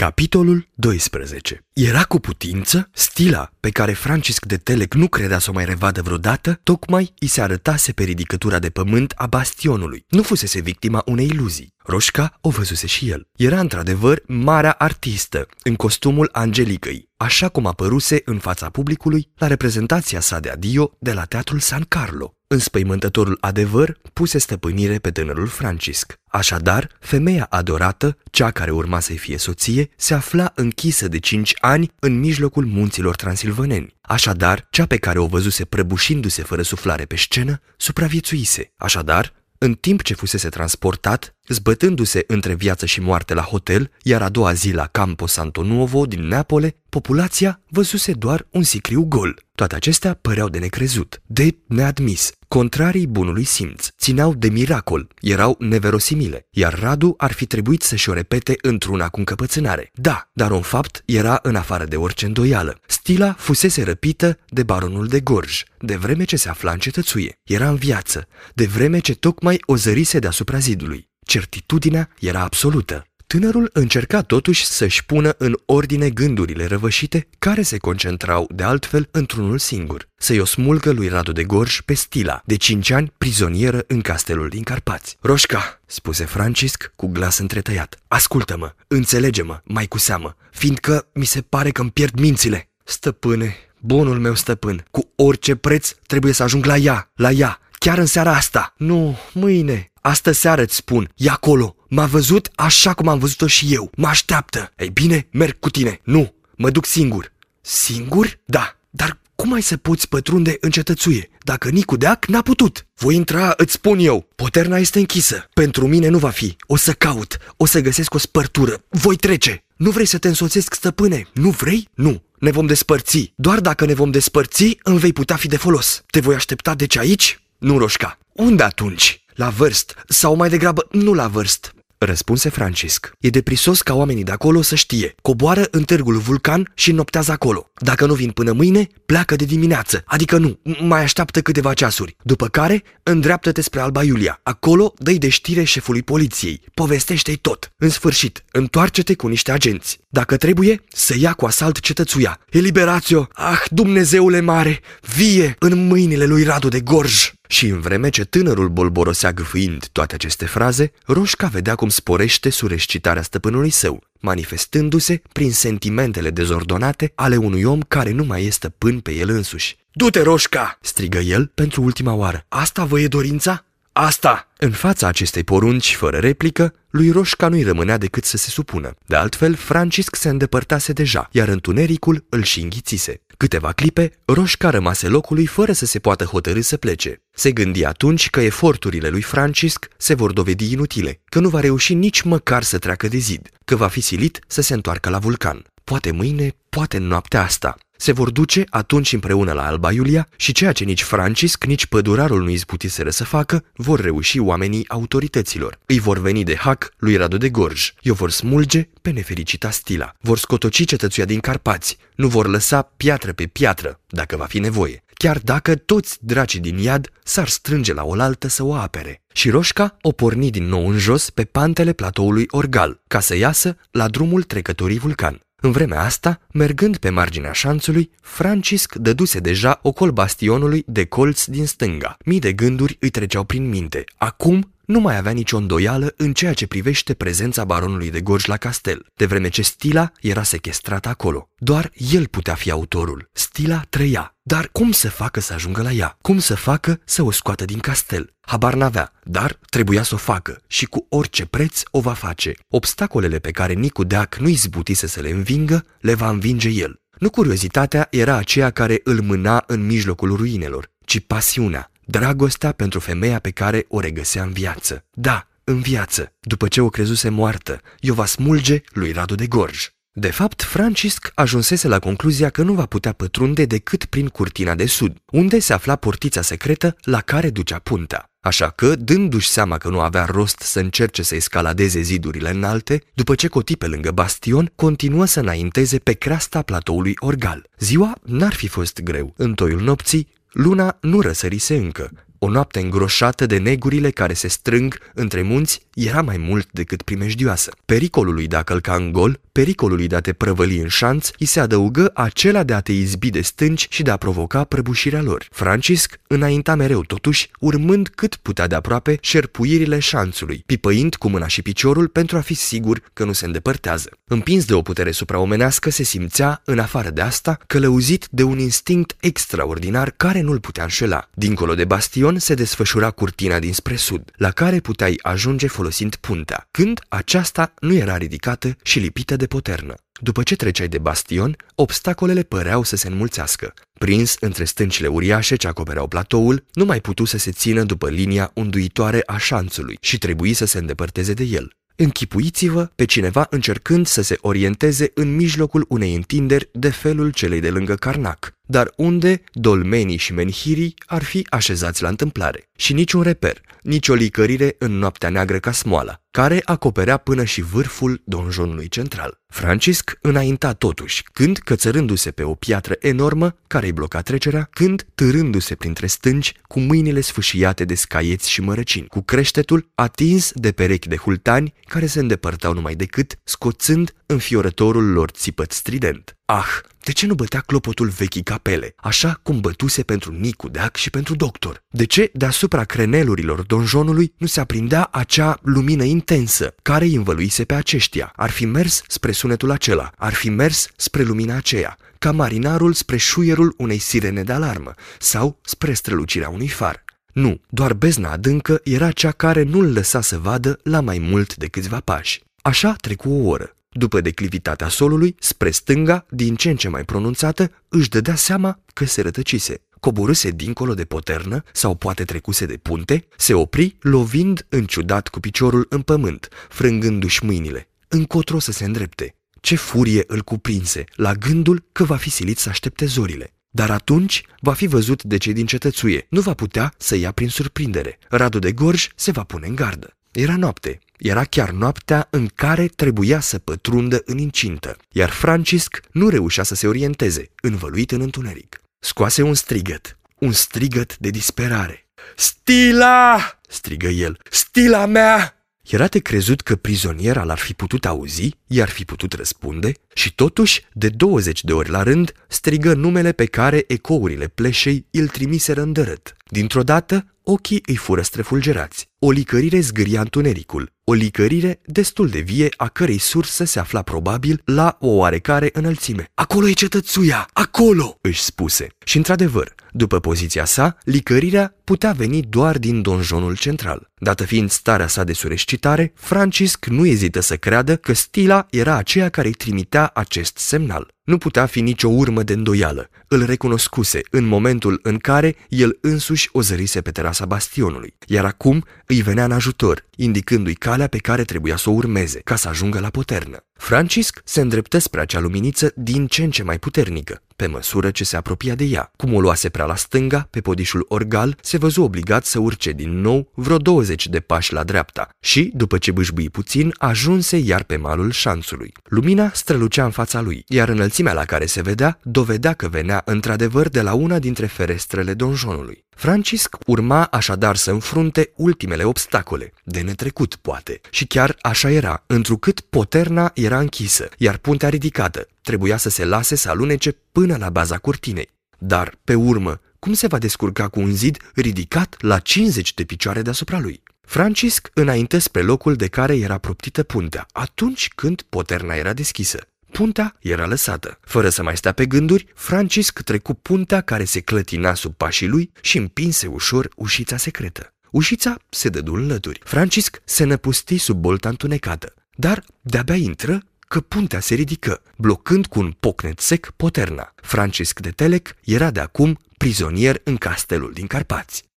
Capitolul 12 Era cu putință, stila pe care Francisc de Telec nu credea să o mai revadă vreodată, tocmai îi se arătase pe ridicătura de pământ a bastionului. Nu fusese victima unei iluzii. Roșca o văzuse și el. Era într-adevăr marea artistă, în costumul Angelicăi, așa cum apăruse în fața publicului la reprezentația sa de adio de la Teatrul San Carlo. Înspăimântătorul adevăr puse stăpânire pe tânărul Francisc. Așadar, femeia adorată, cea care urma să-i fie soție, se afla închisă de cinci ani în mijlocul munților transilvaneni. Așadar, cea pe care o văzuse prăbușindu-se fără suflare pe scenă, supraviețuise. Așadar, în timp ce fusese transportat, zbătându-se între viață și moarte la hotel, iar a doua zi la Campo Santo Nuovo din Neapole, populația văzuse doar un sicriu gol. Toate acestea păreau de necrezut, de neadmis, contrarii bunului simț, țineau de miracol, erau neverosimile, iar Radu ar fi trebuit să-și o repete într-una cu încăpățânare. Da, dar un fapt era în afară de orice îndoială. Stila fusese răpită de baronul de Gorj, de vreme ce se afla în cetățuie. Era în viață, de vreme ce tocmai o zărise deasupra zidului. Certitudinea era absolută. Tânărul încerca totuși să-și pună în ordine gândurile răvășite care se concentrau de altfel într-unul singur. Să-i o smulgă lui Radu de Gorj pe Stila, de cinci ani prizonieră în castelul din Carpați. Roșca, spuse Francisc cu glas întretăiat, ascultă-mă, înțelege-mă, mai cu seamă, fiindcă mi se pare că îmi pierd mințile. Stăpâne, bunul meu stăpân, cu orice preț trebuie să ajung la ea, la ea, chiar în seara asta. Nu, mâine, Astă seară îți spun, e acolo. M-a văzut așa cum am văzut-o și eu. Mă așteaptă. Ei bine, merg cu tine. Nu, mă duc singur. Singur? Da. Dar cum ai să poți pătrunde în cetățuie, dacă Nicu Deac n-a putut? Voi intra, îți spun eu. Poterna este închisă. Pentru mine nu va fi. O să caut. O să găsesc o spărtură. Voi trece. Nu vrei să te însoțesc, stăpâne? Nu vrei? Nu. Ne vom despărți. Doar dacă ne vom despărți, îmi vei putea fi de folos. Te voi aștepta deci aici? Nu, Roșca. Unde atunci? La vârst, sau mai degrabă nu la vârst, răspunse Francisc. E deprisos ca oamenii de acolo să știe. Coboară în târgul Vulcan și noptează acolo. Dacă nu vin până mâine, pleacă de dimineață. Adică nu, mai așteaptă câteva ceasuri. După care, îndreaptă-te spre Alba Iulia. Acolo dă de știre șefului poliției. Povestește-i tot. În sfârșit, întoarce-te cu niște agenți. Dacă trebuie, să ia cu asalt cetățuia. Eliberațio! Ah, Dumnezeule mare! Vie în mâinile lui Radu de Gorj! Și în vreme ce tânărul bolborosea gâfâind toate aceste fraze, Roșca vedea cum sporește surescitarea stăpânului său, manifestându-se prin sentimentele dezordonate ale unui om care nu mai este stăpân pe el însuși. Du-te, Roșca!" strigă el pentru ultima oară. Asta vă e dorința? Asta! În fața acestei porunci, fără replică, lui Roșca nu-i rămânea decât să se supună. De altfel, Francisc se îndepărtase deja, iar întunericul îl și înghițise. Câteva clipe, Roșca rămase locului fără să se poată hotărâ să plece. Se gândi atunci că eforturile lui Francisc se vor dovedi inutile, că nu va reuși nici măcar să treacă de zid, că va fi silit să se întoarcă la vulcan. Poate mâine, poate în noaptea asta. Se vor duce atunci împreună la Alba Iulia și ceea ce nici Francisc, nici pădurarul nu izbutiseră să facă, vor reuși oamenii autorităților. Îi vor veni de hac lui Radu de Gorj. I-o vor smulge pe nefericita stila. Vor scotoci cetățuia din Carpați. Nu vor lăsa piatră pe piatră, dacă va fi nevoie. Chiar dacă toți dracii din iad s-ar strânge la oaltă să o apere. Și Roșca o porni din nou în jos pe pantele platoului Orgal, ca să iasă la drumul trecătorii vulcan. În vremea asta, mergând pe marginea șanțului, Francisc dăduse deja ocol bastionului de colț din stânga. Mii de gânduri îi treceau prin minte. Acum nu mai avea nicio îndoială în ceea ce privește prezența baronului de Gorj la castel, de vreme ce Stila era sequestrată acolo. Doar el putea fi autorul. Stila trăia. Dar cum să facă să ajungă la ea? Cum să facă să o scoată din castel? Habar n-avea, dar trebuia să o facă și cu orice preț o va face. Obstacolele pe care Nicu Deac nu izbutise să le învingă, le va învinge el. Nu curiozitatea era aceea care îl mâna în mijlocul ruinelor, ci pasiunea, dragostea pentru femeia pe care o regăsea în viață. Da, în viață, după ce o crezuse moartă, i-o va smulge lui Radu de Gorj. De fapt, Francisc ajunsese la concluzia că nu va putea pătrunde decât prin curtina de sud, unde se afla portița secretă la care ducea puntea. Așa că, dându-și seama că nu avea rost să încerce să escaladeze zidurile înalte, după ce coti pe lângă bastion, continuă să înainteze pe creasta platoului Orgal. Ziua n-ar fi fost greu. În toiul nopții, luna nu răsărise încă, o noapte îngroșată de negurile care se strâng între munți era mai mult decât primejdioasă. Pericolul lui de a călca în gol pericolului de a te prăvăli în șanț, îi se adăugă acela de a te izbi de stânci și de a provoca prăbușirea lor. Francisc înainta mereu totuși, urmând cât putea de aproape șerpuirile șanțului, pipăind cu mâna și piciorul pentru a fi sigur că nu se îndepărtează. Împins de o putere supraomenească, se simțea, în afară de asta, călăuzit de un instinct extraordinar care nu-l putea înșela. Dincolo de bastion se desfășura curtina dinspre sud, la care puteai ajunge folosind puntea, când aceasta nu era ridicată și lipită de poternă. După ce treceai de bastion, obstacolele păreau să se înmulțească. Prins între stâncile uriașe ce acopereau platoul, nu mai putu să se țină după linia unduitoare a șanțului și trebuie să se îndepărteze de el. Închipuiți-vă pe cineva încercând să se orienteze în mijlocul unei întinderi de felul celei de lângă Carnac, dar unde dolmenii și menhirii ar fi așezați la întâmplare. Și niciun reper, nici o licărire în noaptea neagră ca smoala, care acoperea până și vârful donjonului central. Francisc înainta totuși, când cățărându-se pe o piatră enormă care îi bloca trecerea, când târându-se printre stânci cu mâinile sfâșiate de scaieți și mărăcini, cu creștetul atins de perechi de hultani care se îndepărtau numai decât, scoțând înfiorătorul lor țipăt strident. Ah, de ce nu bătea clopotul vechii capele, așa cum bătuse pentru Nicu Deac și pentru doctor? De ce deasupra crenelurilor donjonului nu se aprindea acea lumină intensă care îi învăluise pe aceștia? Ar fi mers spre sunetul acela, ar fi mers spre lumina aceea, ca marinarul spre șuierul unei sirene de alarmă sau spre strălucirea unui far. Nu, doar bezna adâncă era cea care nu-l lăsa să vadă la mai mult de câțiva pași. Așa trecu o oră. După declivitatea solului, spre stânga, din ce în ce mai pronunțată, își dădea seama că se rătăcise. Coborâse dincolo de poternă sau poate trecuse de punte, se opri, lovind ciudat cu piciorul în pământ, frângându-și mâinile. Încotro să se îndrepte. Ce furie îl cuprinse la gândul că va fi silit să aștepte zorile. Dar atunci va fi văzut de cei din cetățuie. Nu va putea să ia prin surprindere. Radu de Gorj se va pune în gardă. Era noapte. Era chiar noaptea în care trebuia să pătrundă în incintă, iar Francisc nu reușea să se orienteze, învăluit în întuneric. Scoase un strigăt, un strigăt de disperare. Stila! strigă el. Stila mea! Era de crezut că prizoniera l-ar fi putut auzi, i-ar fi putut răspunde și totuși, de 20 de ori la rând, strigă numele pe care ecourile pleșei îl trimiseră îndărât. Dintr-o dată, ochii îi fură strefulgerați. O licărire zgâria întunericul, o licărire destul de vie a cărei sursă se afla probabil la o oarecare înălțime. Acolo e cetățuia! Acolo! își spuse. Și într-adevăr, după poziția sa, licărirea putea veni doar din donjonul central. Dată fiind starea sa de surescitare, Francisc nu ezită să creadă că Stila era aceea care îi trimitea acest semnal. Nu putea fi nicio urmă de îndoială. Îl recunoscuse în momentul în care el însuși o zărise pe terasa bastionului, iar acum îi venea în ajutor, indicându-i calea pe care trebuia să o urmeze ca să ajungă la poternă. Francisc se îndreptă spre acea luminiță din ce în ce mai puternică, pe măsură ce se apropia de ea. Cum o luase prea la stânga, pe podișul orgal, se văzu obligat să urce din nou vreo 20 de pași la dreapta și, după ce bâșbâi puțin, ajunse iar pe malul șanțului. Lumina strălucea în fața lui, iar înălțimea la care se vedea dovedea că venea într-adevăr de la una dintre ferestrele donjonului. Francisc urma așadar să înfrunte ultimele obstacole, de netrecut poate, și chiar așa era, întrucât poterna era închisă, iar puntea ridicată trebuia să se lase să alunece până la baza curtinei. Dar, pe urmă, cum se va descurca cu un zid ridicat la 50 de picioare deasupra lui? Francisc înainte spre locul de care era proptită puntea, atunci când poterna era deschisă. Puntea era lăsată. Fără să mai stea pe gânduri, Francisc trecu puntea care se clătina sub pașii lui și împinse ușor ușița secretă. Ușița se dădu în lături. Francisc se năpusti sub bolta întunecată. Dar de-abia intră că puntea se ridică, blocând cu un pocnet sec poterna. Francisc de Telec era de acum prizonier în castelul din Carpați.